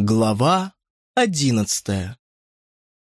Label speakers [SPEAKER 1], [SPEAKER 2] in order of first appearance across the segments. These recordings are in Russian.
[SPEAKER 1] Глава одиннадцатая.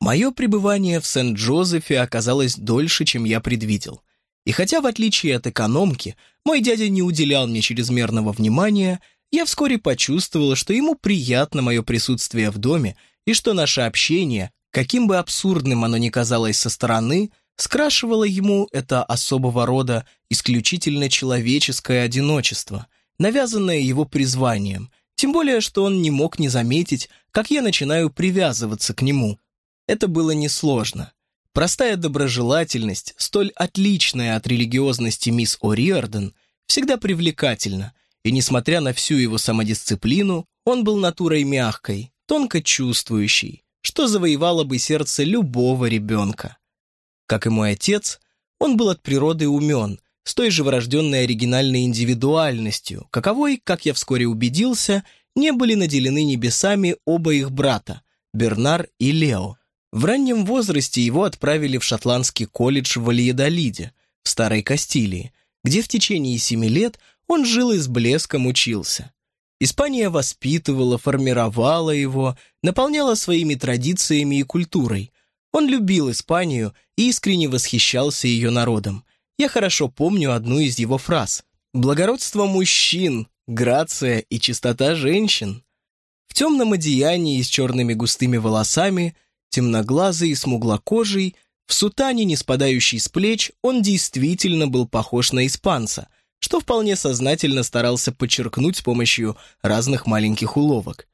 [SPEAKER 1] Мое пребывание в Сент-Джозефе оказалось дольше, чем я предвидел. И хотя, в отличие от экономки, мой дядя не уделял мне чрезмерного внимания, я вскоре почувствовала, что ему приятно мое присутствие в доме и что наше общение, каким бы абсурдным оно ни казалось со стороны, скрашивало ему это особого рода исключительно человеческое одиночество, навязанное его призванием – тем более, что он не мог не заметить, как я начинаю привязываться к нему. Это было несложно. Простая доброжелательность, столь отличная от религиозности мисс О'Риордан, всегда привлекательна, и, несмотря на всю его самодисциплину, он был натурой мягкой, тонко чувствующей, что завоевало бы сердце любого ребенка. Как и мой отец, он был от природы умен, с той же врожденной оригинальной индивидуальностью, каковой, как я вскоре убедился, не были наделены небесами оба их брата, Бернар и Лео. В раннем возрасте его отправили в шотландский колледж в Вальедолиде, в Старой Кастилии, где в течение семи лет он жил и с блеском учился. Испания воспитывала, формировала его, наполняла своими традициями и культурой. Он любил Испанию и искренне восхищался ее народом. Я хорошо помню одну из его фраз. «Благородство мужчин, грация и чистота женщин». В темном одеянии с черными густыми волосами, темноглазый и смуглокожий, в сутане, не спадающей с плеч, он действительно был похож на испанца, что вполне сознательно старался подчеркнуть с помощью разных маленьких уловок.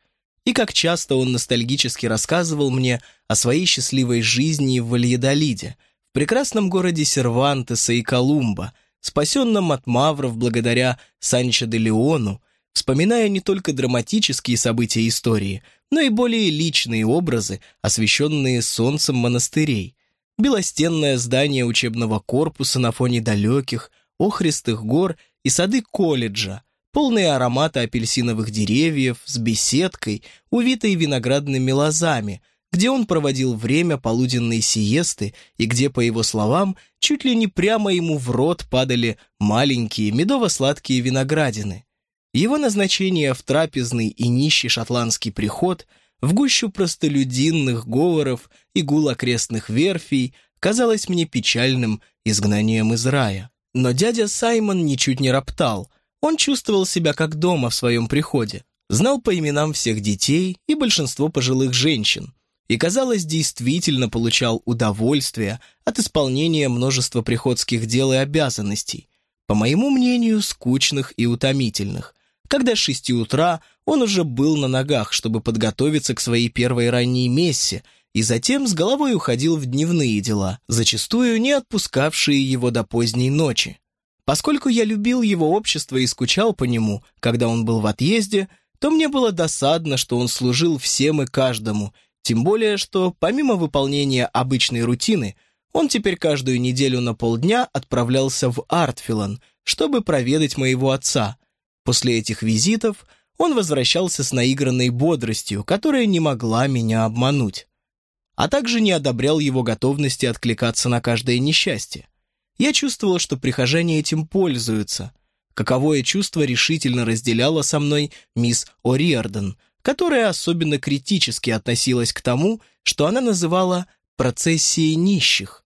[SPEAKER 1] И как часто он ностальгически рассказывал мне о своей счастливой жизни в Вальедолиде – прекрасном городе Сервантеса и Колумба, спасенном от мавров благодаря Санчо де Леону, вспоминая не только драматические события истории, но и более личные образы, освещенные солнцем монастырей. Белостенное здание учебного корпуса на фоне далеких, охристых гор и сады колледжа, полные аромата апельсиновых деревьев, с беседкой, увитой виноградными лозами – где он проводил время полуденной сиесты и где, по его словам, чуть ли не прямо ему в рот падали маленькие медово-сладкие виноградины. Его назначение в трапезный и нищий шотландский приход, в гущу простолюдинных говоров и гул окрестных верфей казалось мне печальным изгнанием из рая. Но дядя Саймон ничуть не роптал, он чувствовал себя как дома в своем приходе, знал по именам всех детей и большинство пожилых женщин, и, казалось, действительно получал удовольствие от исполнения множества приходских дел и обязанностей, по моему мнению, скучных и утомительных, когда с шести утра он уже был на ногах, чтобы подготовиться к своей первой ранней мессе, и затем с головой уходил в дневные дела, зачастую не отпускавшие его до поздней ночи. Поскольку я любил его общество и скучал по нему, когда он был в отъезде, то мне было досадно, что он служил всем и каждому, тем более, что помимо выполнения обычной рутины, он теперь каждую неделю на полдня отправлялся в Артфилан, чтобы проведать моего отца. После этих визитов он возвращался с наигранной бодростью, которая не могла меня обмануть. А также не одобрял его готовности откликаться на каждое несчастье. Я чувствовал, что прихожане этим пользуются. Каковое чувство решительно разделяла со мной мисс О'Риордан, которая особенно критически относилась к тому, что она называла «процессией нищих».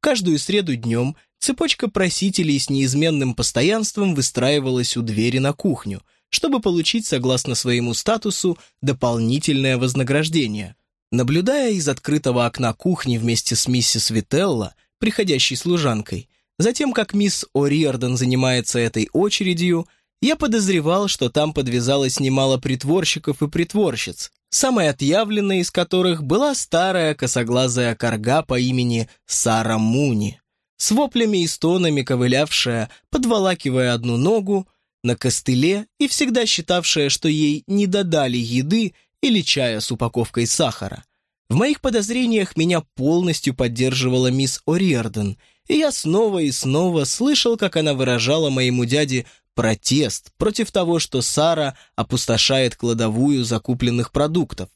[SPEAKER 1] Каждую среду днем цепочка просителей с неизменным постоянством выстраивалась у двери на кухню, чтобы получить, согласно своему статусу, дополнительное вознаграждение. Наблюдая из открытого окна кухни вместе с миссис Вителла, приходящей служанкой, затем как мисс О'Риордан занимается этой очередью – я подозревал, что там подвязалось немало притворщиков и притворщиц, самой отъявленной из которых была старая косоглазая корга по имени Сара Муни, с воплями и стонами ковылявшая, подволакивая одну ногу, на костыле и всегда считавшая, что ей не додали еды или чая с упаковкой сахара. В моих подозрениях меня полностью поддерживала мисс О'Риордан, и я снова и снова слышал, как она выражала моему дяде протест против того, что Сара опустошает кладовую закупленных продуктов.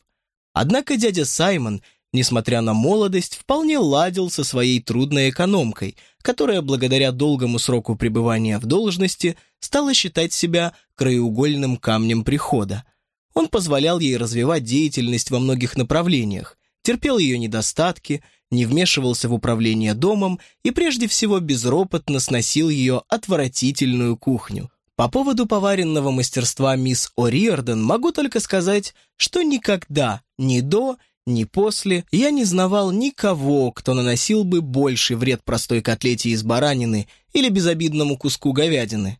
[SPEAKER 1] Однако дядя Саймон, несмотря на молодость, вполне ладил со своей трудной экономкой, которая благодаря долгому сроку пребывания в должности стала считать себя краеугольным камнем прихода. Он позволял ей развивать деятельность во многих направлениях, терпел ее недостатки, не вмешивался в управление домом и прежде всего безропотно сносил ее отвратительную кухню. По поводу поваренного мастерства мисс О'Риордан могу только сказать, что никогда, ни до, ни после, я не знавал никого, кто наносил бы больший вред простой котлете из баранины или безобидному куску говядины.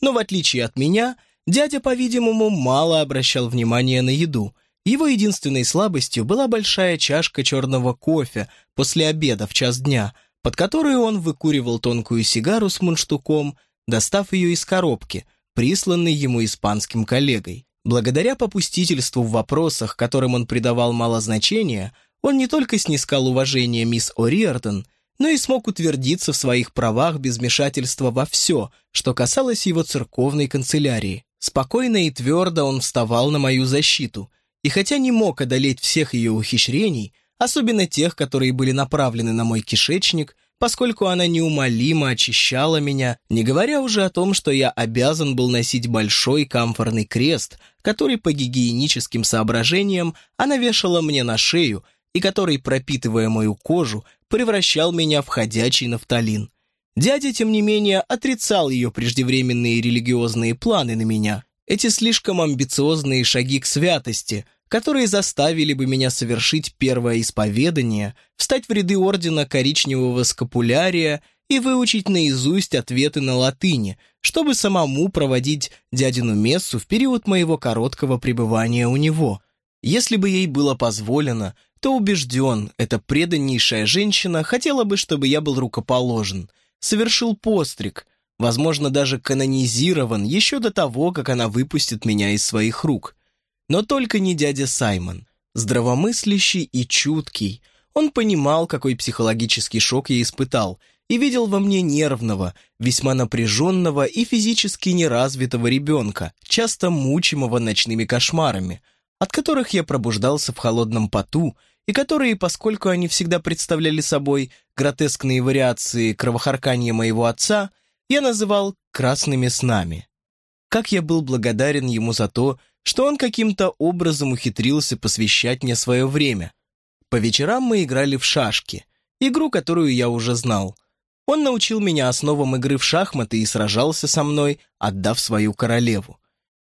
[SPEAKER 1] Но в отличие от меня, дядя, по-видимому, мало обращал внимания на еду. Его единственной слабостью была большая чашка черного кофе после обеда в час дня, под которую он выкуривал тонкую сигару с мундштуком, достав ее из коробки, присланной ему испанским коллегой. Благодаря попустительству в вопросах, которым он придавал мало значения, он не только снискал уважение мисс О'Риортон, но и смог утвердиться в своих правах без вмешательства во все, что касалось его церковной канцелярии. Спокойно и твердо он вставал на мою защиту, и хотя не мог одолеть всех ее ухищрений, особенно тех, которые были направлены на мой кишечник, поскольку она неумолимо очищала меня, не говоря уже о том, что я обязан был носить большой камфорный крест, который по гигиеническим соображениям она вешала мне на шею и который, пропитывая мою кожу, превращал меня в ходячий нафталин. Дядя, тем не менее, отрицал ее преждевременные религиозные планы на меня, эти слишком амбициозные шаги к святости, которые заставили бы меня совершить первое исповедание, встать в ряды ордена коричневого скапулярия и выучить наизусть ответы на латыни, чтобы самому проводить дядину мессу в период моего короткого пребывания у него. Если бы ей было позволено, то убежден, эта преданнейшая женщина хотела бы, чтобы я был рукоположен, совершил постриг, возможно, даже канонизирован еще до того, как она выпустит меня из своих рук. Но только не дядя Саймон. Здравомыслящий и чуткий, он понимал, какой психологический шок я испытал, и видел во мне нервного, весьма напряженного и физически неразвитого ребенка, часто мучимого ночными кошмарами, от которых я пробуждался в холодном поту и которые, поскольку они всегда представляли собой гротескные вариации кровохаркания моего отца, я называл «красными снами». Как я был благодарен ему за то, что он каким-то образом ухитрился посвящать мне свое время. По вечерам мы играли в шашки, игру, которую я уже знал. Он научил меня основам игры в шахматы и сражался со мной, отдав свою королеву.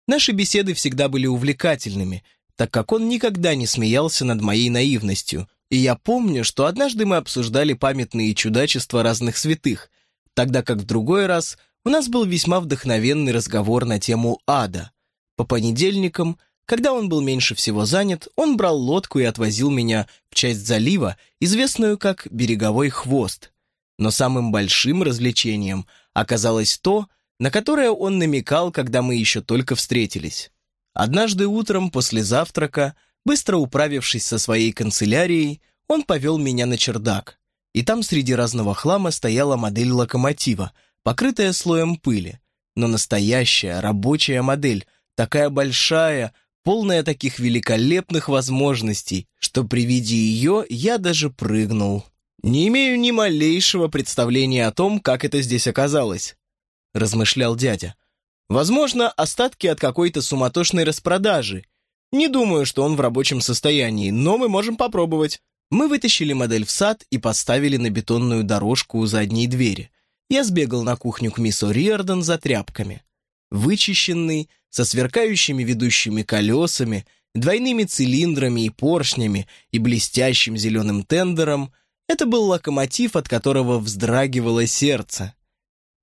[SPEAKER 1] Наши беседы всегда были увлекательными, так как он никогда не смеялся над моей наивностью, и я помню, что однажды мы обсуждали памятные чудачества разных святых, тогда как в другой раз у нас был весьма вдохновенный разговор на тему ада. По понедельникам, когда он был меньше всего занят, он брал лодку и отвозил меня в часть залива, известную как «береговой хвост». Но самым большим развлечением оказалось то, на которое он намекал, когда мы еще только встретились. Однажды утром после завтрака, быстро управившись со своей канцелярией, он повел меня на чердак. И там среди разного хлама стояла модель локомотива, покрытая слоем пыли. Но настоящая рабочая модель, такая большая, полная таких великолепных возможностей, что при виде ее я даже прыгнул. Не имею ни малейшего представления о том, как это здесь оказалось, размышлял дядя. Возможно, остатки от какой-то суматошной распродажи. Не думаю, что он в рабочем состоянии, но мы можем попробовать. Мы вытащили модель в сад и поставили на бетонную дорожку у задней двери. Я сбегал на кухню к мисс О'Риордан за тряпками. Вычищенный, со сверкающими ведущими колесами, двойными цилиндрами и поршнями и блестящим зеленым тендером, это был локомотив, от которого вздрагивало сердце.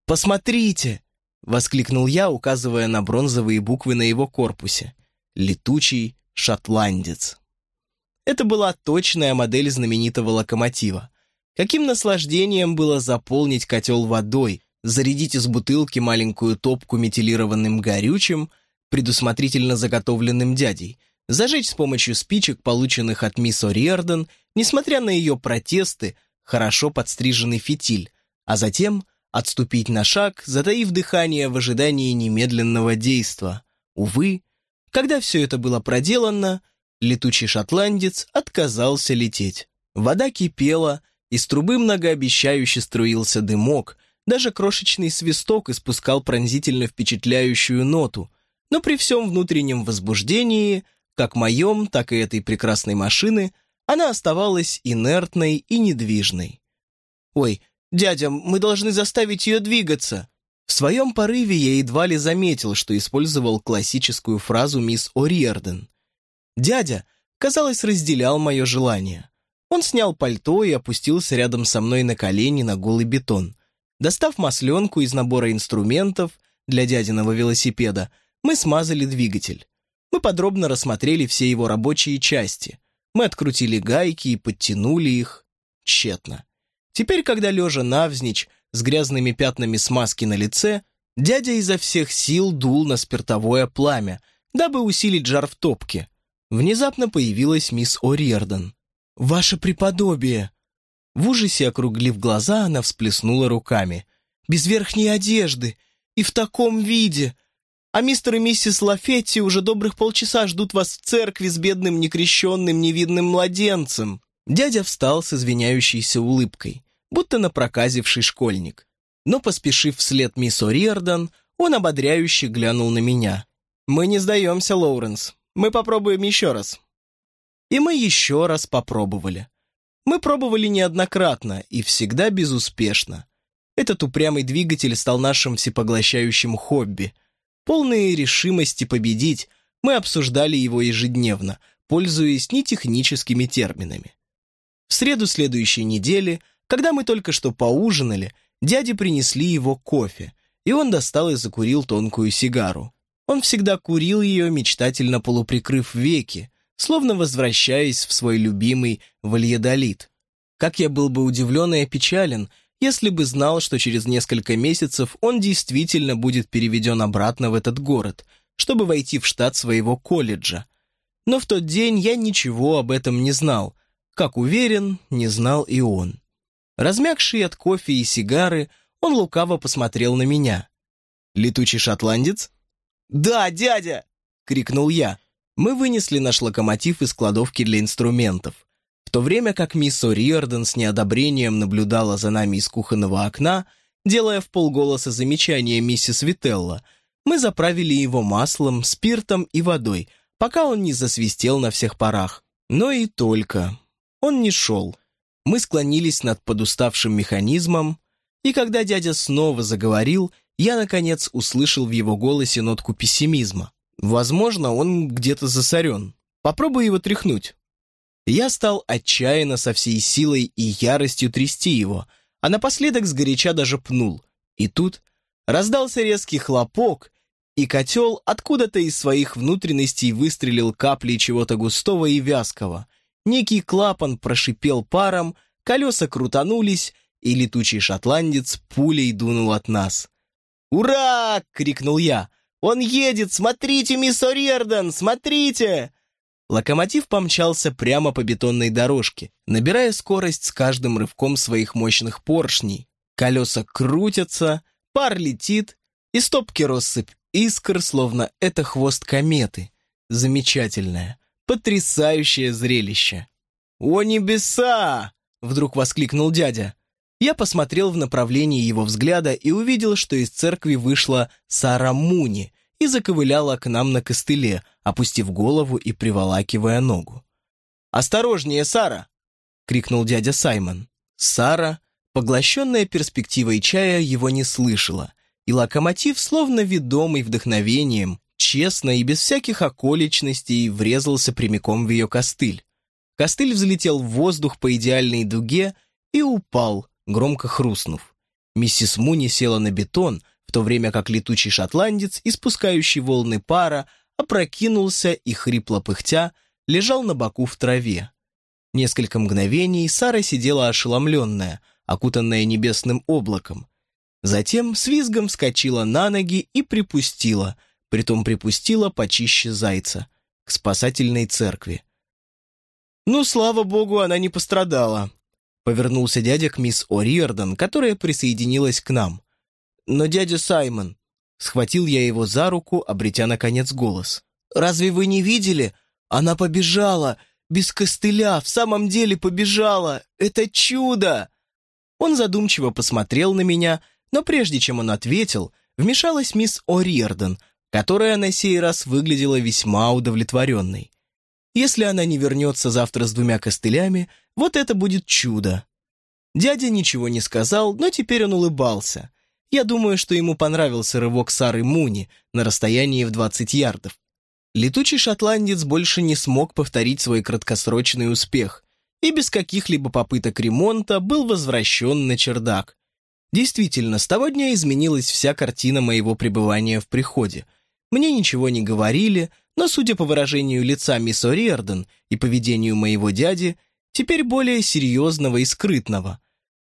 [SPEAKER 1] «Посмотрите!» — воскликнул я, указывая на бронзовые буквы на его корпусе. «Летучий шотландец». Это была точная модель знаменитого локомотива. Каким наслаждением было заполнить котел водой, зарядить из бутылки маленькую топку метилированным горючим, предусмотрительно заготовленным дядей, зажечь с помощью спичек, полученных от мисс О'Риордан, несмотря на ее протесты, хорошо подстриженный фитиль, а затем отступить на шаг, затаив дыхание в ожидании немедленного действа. Увы, когда все это было проделано, летучий шотландец отказался лететь. Вода кипела, из трубы многообещающе струился дымок, даже крошечный свисток испускал пронзительно впечатляющую ноту, Но при всем внутреннем возбуждении, как моем, так и этой прекрасной машины, она оставалась инертной и недвижной. «Ой, дядя, мы должны заставить ее двигаться!» В своем порыве я едва ли заметил, что использовал классическую фразу мисс О'Риерден. Дядя, казалось, разделял мое желание. Он снял пальто и опустился рядом со мной на колени на голый бетон. Достав масленку из набора инструментов для дядиного велосипеда, мы смазали двигатель. Мы подробно рассмотрели все его рабочие части. Мы открутили гайки и подтянули их. Тщетно. Теперь, когда лежа навзничь, с грязными пятнами смазки на лице, дядя изо всех сил дул на спиртовое пламя, дабы усилить жар в топке. Внезапно появилась мисс О'Риерден. «Ваше преподобие!» В ужасе округлив глаза, она всплеснула руками. «Без верхней одежды! И в таком виде! А мистер и миссис Лафетти уже добрых полчаса ждут вас в церкви с бедным некрещенным невидным младенцем!» Дядя встал с извиняющейся улыбкой будто напроказивший школьник. Но, поспешив вслед мисс О'Риордан, он ободряюще глянул на меня. «Мы не сдаемся, Лоуренс. Мы попробуем еще раз». И мы еще раз попробовали. Мы пробовали неоднократно и всегда безуспешно. Этот упрямый двигатель стал нашим всепоглощающим хобби. Полные решимости победить, мы обсуждали его ежедневно, пользуясь нетехническими терминами. В среду следующей недели когда мы только что поужинали, дяде принесли его кофе, и он достал и закурил тонкую сигару. Он всегда курил ее, мечтательно полуприкрыв веки, словно возвращаясь в свой любимый вальедолит. Как я был бы удивлен и опечален, если бы знал, что через несколько месяцев он действительно будет переведен обратно в этот город, чтобы войти в штат своего колледжа. Но в тот день я ничего об этом не знал. Как уверен, не знал и он. Размягший от кофе и сигары, он лукаво посмотрел на меня. «Летучий шотландец?» «Да, дядя!» — крикнул я. Мы вынесли наш локомотив из кладовки для инструментов. В то время как мисс О'Риордан с неодобрением наблюдала за нами из кухонного окна, делая в полголоса замечание миссис Вителла, мы заправили его маслом, спиртом и водой, пока он не засвистел на всех парах. Но и только. Он не шел. Мы склонились над подуставшим механизмом, и когда дядя снова заговорил, я, наконец, услышал в его голосе нотку пессимизма. Возможно, он где-то засорен. Попробуй его тряхнуть. Я стал отчаянно со всей силой и яростью трясти его, а напоследок сгоряча даже пнул. И тут раздался резкий хлопок, и котел откуда-то из своих внутренностей выстрелил каплей чего-то густого и вязкого — Некий клапан прошипел паром, колеса крутанулись, и летучий шотландец пулей дунул от нас. «Ура!» — крикнул я. «Он едет! Смотрите, мисс О'Риордан, смотрите!» Локомотив помчался прямо по бетонной дорожке, набирая скорость с каждым рывком своих мощных поршней. Колеса крутятся, пар летит, и стопки россыпь искр, словно это хвост кометы. Замечательная. Потрясающее зрелище. «О небеса!» — вдруг воскликнул дядя. Я посмотрел в направлении его взгляда и увидел, что из церкви вышла Сара Муни и заковыляла к нам на костыле, опустив голову и приволакивая ногу. «Осторожнее, Сара!» — крикнул дядя Саймон. Сара, поглощенная перспективой чая, его не слышала, и локомотив, словно ведомый вдохновением, честно и без всяких околичностей врезался прямиком в ее костыль. Костыль взлетел в воздух по идеальной дуге и упал, громко хрустнув. Миссис Муни села на бетон, в то время как летучий шотландец, испускающий волны пара, опрокинулся и, хрипло пыхтя, лежал на боку в траве. Несколько мгновений Сара сидела ошеломленная, окутанная небесным облаком. Затем с визгом вскочила на ноги и припустила — притом припустила почище зайца, к спасательной церкви. «Ну, слава богу, она не пострадала», — повернулся дядя к мисс О'Риордан, которая присоединилась к нам. «Но дядя Саймон...» — схватил я его за руку, обретя, наконец, голос. «Разве вы не видели? Она побежала! Без костыля! В самом деле побежала! Это чудо!» Он задумчиво посмотрел на меня, но прежде чем он ответил, вмешалась мисс О'Риордан — которая на сей раз выглядела весьма удовлетворенной. Если она не вернется завтра с двумя костылями, вот это будет чудо. Дядя ничего не сказал, но теперь он улыбался. Я думаю, что ему понравился рывок Сары Муни на расстоянии в 20 ярдов. Летучий шотландец больше не смог повторить свой краткосрочный успех и без каких-либо попыток ремонта был возвращен на чердак. Действительно, с того дня изменилась вся картина моего пребывания в приходе. Мне ничего не говорили, но, судя по выражению лица мисс О'Риордан и поведению моего дяди, теперь более серьезного и скрытного.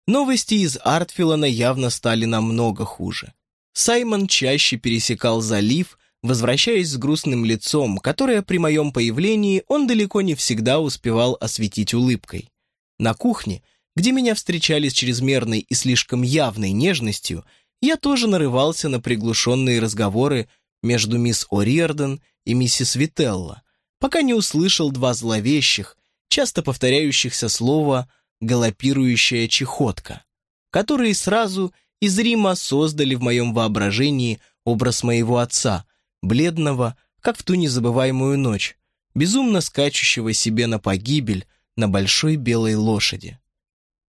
[SPEAKER 1] Новости из Артфилана явно стали намного хуже. Саймон чаще пересекал залив, возвращаясь с грустным лицом, которое при моем появлении он далеко не всегда успевал осветить улыбкой. На кухне, где меня встречали с чрезмерной и слишком явной нежностью, я тоже нарывался на приглушенные разговоры между мисс О'Риордан и миссис Вителла, пока не услышал два зловещих, часто повторяющихся слова «галопирующая чехотка», которые сразу из Рима создали в моем воображении образ моего отца, бледного, как в ту незабываемую ночь, безумно скачущего себе на погибель на большой белой лошади.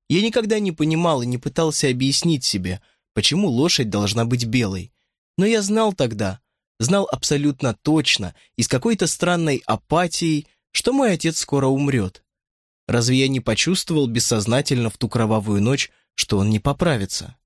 [SPEAKER 1] Я никогда не понимал и не пытался объяснить себе, почему лошадь должна быть белой, но я знал тогда, знал абсолютно точно и с какой-то странной апатией, что мой отец скоро умрет. Разве я не почувствовал бессознательно в ту кровавую ночь, что он не поправится?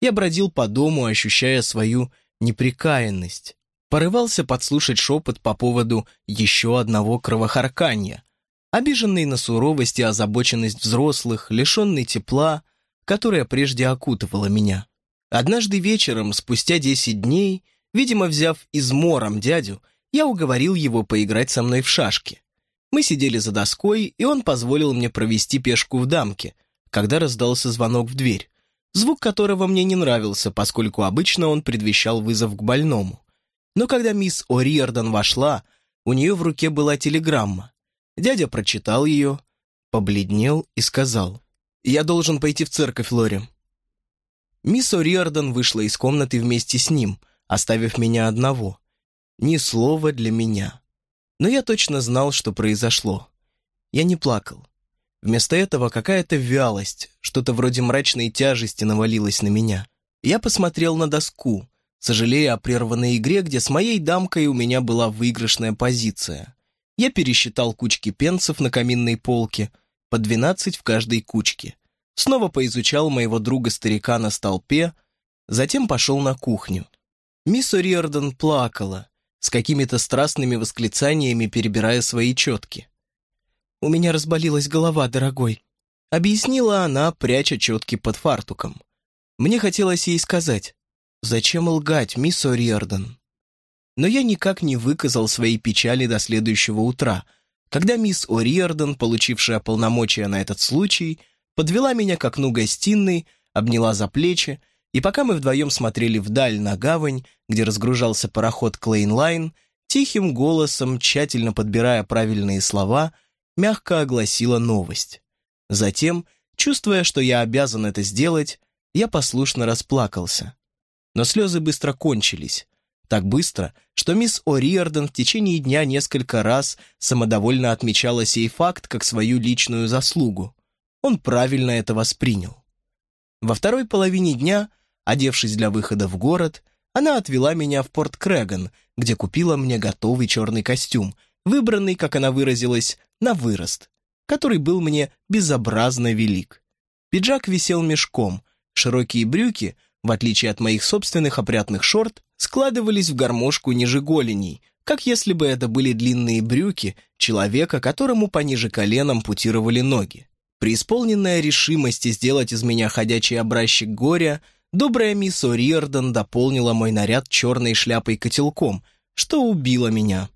[SPEAKER 1] Я бродил по дому, ощущая свою неприкаянность. Порывался подслушать шепот по поводу еще одного кровохарканья, обиженный на суровость и озабоченность взрослых, лишенный тепла, которое прежде окутывало меня. Однажды вечером, спустя десять дней, видимо, взяв измором дядю, я уговорил его поиграть со мной в шашки. Мы сидели за доской, и он позволил мне провести пешку в дамке, когда раздался звонок в дверь, звук которого мне не нравился, поскольку обычно он предвещал вызов к больному. Но когда мисс О'Риордан вошла, у нее в руке была телеграмма. Дядя прочитал ее, побледнел и сказал, «Я должен пойти в церковь, Лори». Мисс О'Риордан вышла из комнаты вместе с ним, оставив меня одного. Ни слова для меня. Но я точно знал, что произошло. Я не плакал. Вместо этого какая-то вялость, что-то вроде мрачной тяжести навалилось на меня. Я посмотрел на доску, сожалея о прерванной игре, где с моей дамкой у меня была выигрышная позиция. Я пересчитал кучки пенсов на каминной полке, по двенадцать в каждой кучке. Снова поизучал моего друга-старика на столпе, затем пошел на кухню. Мисс О'Риордан плакала, с какими-то страстными восклицаниями перебирая свои четки. «У меня разболелась голова, дорогой», — объяснила она, пряча четки под фартуком. Мне хотелось ей сказать, «Зачем лгать, мисс О'Риордан?» Но я никак не выказал своей печали до следующего утра, когда мисс О'Риордан, получившая полномочия на этот случай, подвела меня к окну гостиной, обняла за плечи и пока мы вдвоем смотрели вдаль на гавань, где разгружался пароход Клейнлайн, тихим голосом, тщательно подбирая правильные слова, мягко огласила новость. Затем, чувствуя, что я обязан это сделать, я послушно расплакался. Но слезы быстро кончились. Так быстро, что мисс О'Риордан в течение дня несколько раз самодовольно отмечала сей факт как свою личную заслугу. Он правильно это воспринял. Во второй половине дня – Одевшись для выхода в город, она отвела меня в порт Крэган, где купила мне готовый черный костюм, выбранный, как она выразилась, на вырост, который был мне безобразно велик. Пиджак висел мешком, широкие брюки, в отличие от моих собственных опрятных шорт, складывались в гармошку ниже голеней, как если бы это были длинные брюки человека, которому пониже колен ампутировали ноги. Преисполненная решимости сделать из меня ходячий образчик горя, Добрая мисс О'Риордан дополнила мой наряд черной шляпой-котелком, что убило меня.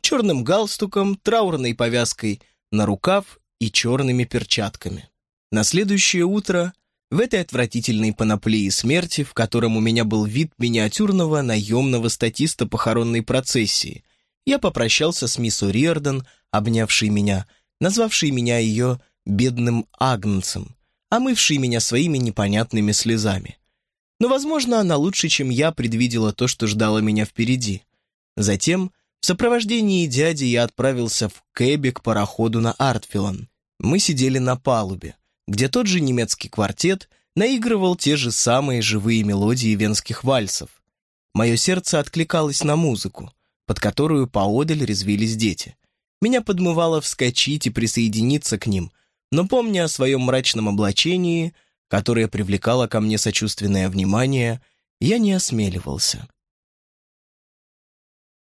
[SPEAKER 1] Черным галстуком, траурной повязкой на рукав и черными перчатками. На следующее утро в этой отвратительной паноплии смерти, в котором у меня был вид миниатюрного наемного статиста похоронной процессии, я попрощался с мисс О'Риордан, обнявшей меня, назвавшей меня ее «бедным агнцем», омывшей меня своими непонятными слезами. Но, возможно, она лучше, чем я, предвидела то, что ждало меня впереди. Затем, в сопровождении дяди, я отправился в кэбе к пароходу на Артфилан. Мы сидели на палубе, где тот же немецкий квартет наигрывал те же самые живые мелодии венских вальсов. Мое сердце откликалось на музыку, под которую поодаль резвились дети. Меня подмывало вскочить и присоединиться к ним, но помня о своем мрачном облачении, которое привлекало ко мне сочувственное внимание, я не осмеливался.